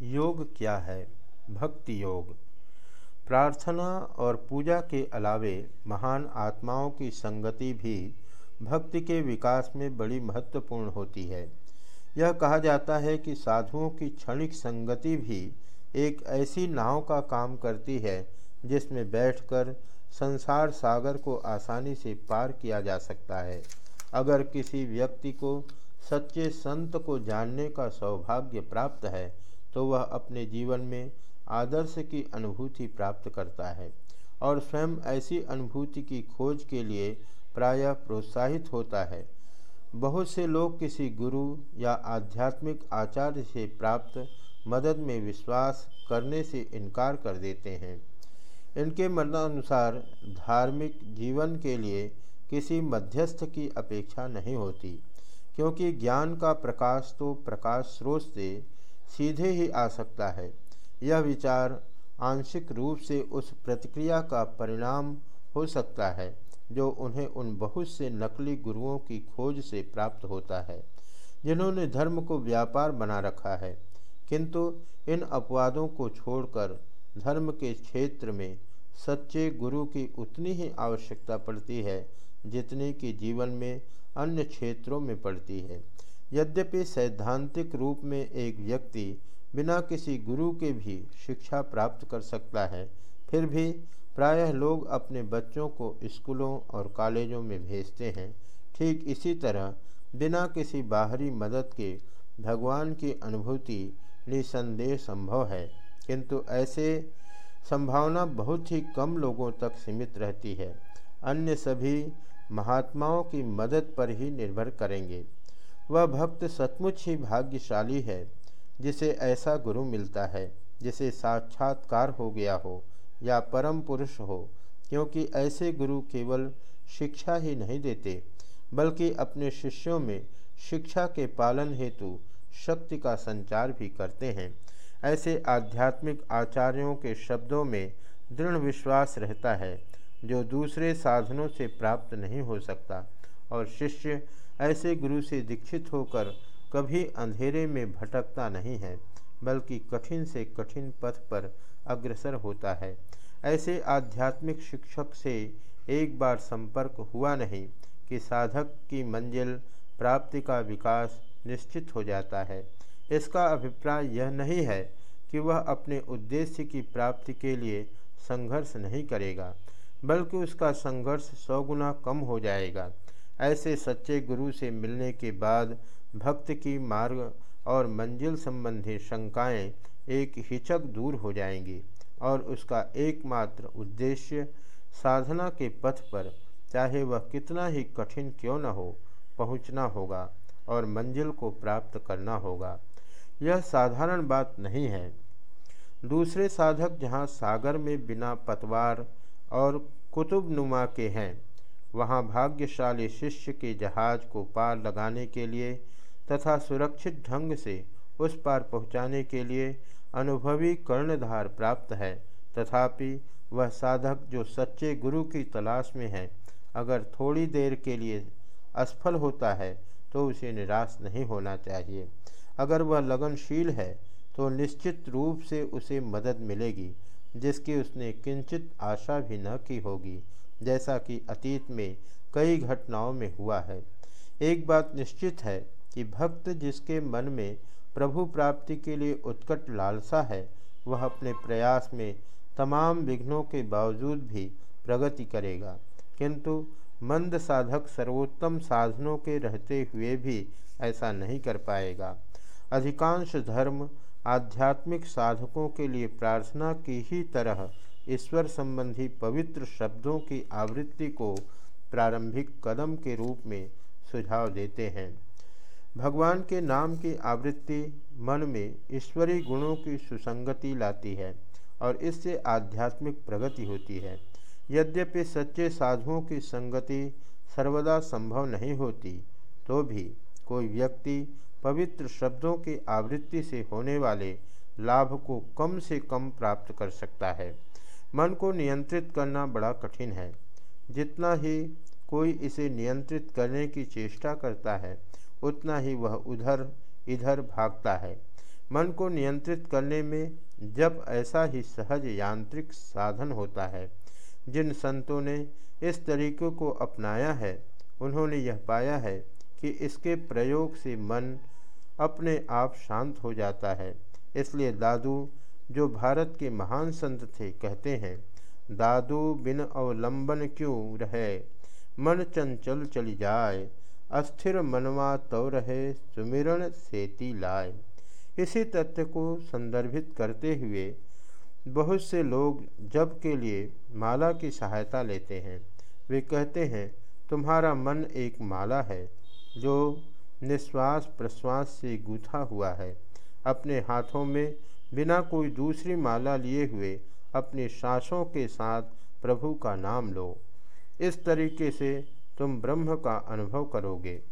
योग क्या है? भक्ति योग। प्रार्थना और पूजा के अलावे महान आत्माओं की संगति भी भक्ति के विकास में बड़ी महत्वपूर्ण होती है। यह कहा जाता है कि साधुओं की क्षणिक संगति भी एक ऐसी नाव का काम करती है जिसमें बैठकर संसार सागर को आसानी से पार किया जा सकता है। अगर किसी व्यक्ति को सच्चे संत को जानने का सौभाग्य प्राप्त है तो वह अपने जीवन में आदर्श की अनुभूति प्राप्त करता है और स्वयं ऐसी अनुभूति की खोज के लिए प्रायः प्रोत्साहित होता है। बहुत से लोग किसी गुरु या आध्यात्मिक आचार्य से प्राप्त मदद में विश्वास करने से इनकार कर देते हैं। इनके मतानुसार धार्मिक जीवन के लिए किसी मध्यस्थ की अपेक्षा नहीं होती, क्योंकि ज्ञान का प्रकाश तो प्रकाश स्रोत से सीधे ही आ सकता है। यह विचार आंशिक रूप से उस प्रतिक्रिया का परिणाम हो सकता है, जो उन्हें उन बहुत से नकली गुरुओं की खोज से प्राप्त होता है, जिन्होंने धर्म को व्यापार बना रखा है। किंतु इन अपवादों को छोड़कर धर्म के क्षेत्र में सच्चे गुरु की उतनी ही आवश्यकता पड़ती है, जितनी कि जीवन में अन्य क्षेत्रों में पड़ती है। यद्यपि सैद्धांतिक रूप में एक व्यक्ति बिना किसी गुरु के भी शिक्षा प्राप्त कर सकता है, फिर भी प्रायः लोग अपने बच्चों को स्कूलों और कॉलेजों में भेजते हैं। ठीक इसी तरह, बिना किसी बाहरी मदद के भगवान की अनुभूति निसंदेह संभव है, किंतु ऐसे संभावना बहुत ही कम लोगों तक सीमित रहती है। अन्य सभी महात्माओं की मदद पर ही निर्भर करेंगे। वह भक्त सचमुच ही भाग्यशाली है, जिसे ऐसा गुरु मिलता है, जिसे साक्षात्कार हो गया हो या परम पुरुष हो, क्योंकि ऐसे गुरु केवल शिक्षा ही नहीं देते, बल्कि अपने शिष्यों में शिक्षा के पालन हेतु शक्ति का संचार भी करते हैं। ऐसे आध्यात्मिक आचार्यों के शब्दों में दृढ़ विश्वास रहता है, जो दूसरे साधनों से प्राप्त नहीं हो सकता। और शिष्य ऐसे गुरु से दीक्षित होकर कभी अंधेरे में भटकता नहीं है, बल्कि कठिन से कठिन पथ पर अग्रसर होता है। ऐसे आध्यात्मिक शिक्षक से एक बार संपर्क हुआ नहीं कि साधक की मंजिल, प्राप्ति का विकास निश्चित हो जाता है। इसका अभिप्राय यह नहीं है कि वह अपने उद्देश्य की प्राप्ति के लिए संघर्ष नहीं करेगा, बल्कि उसका संघर्ष सौ गुना कम हो जाएगा। ऐसे सच्चे गुरु से मिलने के बाद भक्त की मार्ग और मंजिल संबंधी शंकाएँ एक हिचक दूर हो जाएँगी और उसका एकमात्र उद्देश्य साधना के पथ पर, चाहे वह कितना ही कठिन क्यों न हो, पहुँचना होगा और मंजिल को प्राप्त करना होगा। यह साधारण बात नहीं है। दूसरे साधक जहाँ सागर में बिना पतवार और कुतुब नुमा के हैं वहाँ भाग्यशाली शिष्य के जहाज़ को पार लगाने के लिए तथा सुरक्षित ढंग से उस पार पहुँचाने के लिए अनुभवी कर्णधार प्राप्त है। तथापि, वह साधक जो सच्चे गुरु की तलाश में है, अगर थोड़ी देर के लिए असफल होता है तो उसे निराश नहीं होना चाहिए। अगर वह लगनशील है तो निश्चित रूप से उसे मदद मिलेगी, जिसकी उसने किंचित आशा भी न की होगी। जैसा कि अतीत में कई घटनाओं में हुआ है। एक बात निश्चित है कि भक्त जिसके मन में प्रभु प्राप्ति के लिए उत्कट लालसा है, वह अपने प्रयास में तमाम विघ्नों के बावजूद भी प्रगति करेगा। किंतु मंद साधक सर्वोत्तम साधनों के रहते हुए भी ऐसा नहीं कर पाएगा। अधिकांश धर्म आध्यात्मिक साधकों के लिए प्रार्थना की ही तरह ईश्वर संबंधी पवित्र शब्दों की आवृत्ति को प्रारंभिक कदम के रूप में सुझाव देते हैं। भगवान के नाम की आवृत्ति मन में ईश्वरीय गुणों की सुसंगति लाती है और इससे आध्यात्मिक प्रगति होती है। यद्यपि सच्चे साधुओं की संगति सर्वदा संभव नहीं होती तो भी कोई व्यक्ति पवित्र शब्दों की आवृत्ति से होने वाले लाभ को कम से कम प्राप्त कर सकता है। मन को नियंत्रित करना बड़ा कठिन है। जितना ही कोई इसे नियंत्रित करने की चेष्टा करता है, उतना ही वह उधर, इधर भागता है। मन को नियंत्रित करने में जब ऐसा ही सहज यांत्रिक साधन होता है, जिन संतों ने इस तरीके को अपनाया है, उन्होंने यह पाया है कि इसके प्रयोग से मन अपने आप शांत हो जाता है। इसलिए दादू जो भारत के महान संत थे, कहते हैं, दादू बिन अवलंबन क्यों रहे? मन चंचल चली जाए, अस्थिर मनवा तो रहे सुमिरण सेती लाए। इसी तथ्य को संदर्भित करते हुए बहुत से लोग जब के लिए माला की सहायता लेते हैं। वे कहते हैं, तुम्हारा मन एक माला है, जो निश्वास प्रश्वास से गूथा हुआ है। अपने हाथों में बिना कोई दूसरी माला लिए हुए अपने सांसों के साथ प्रभु का नाम लो। इस तरीके से तुम ब्रह्म का अनुभव करोगे।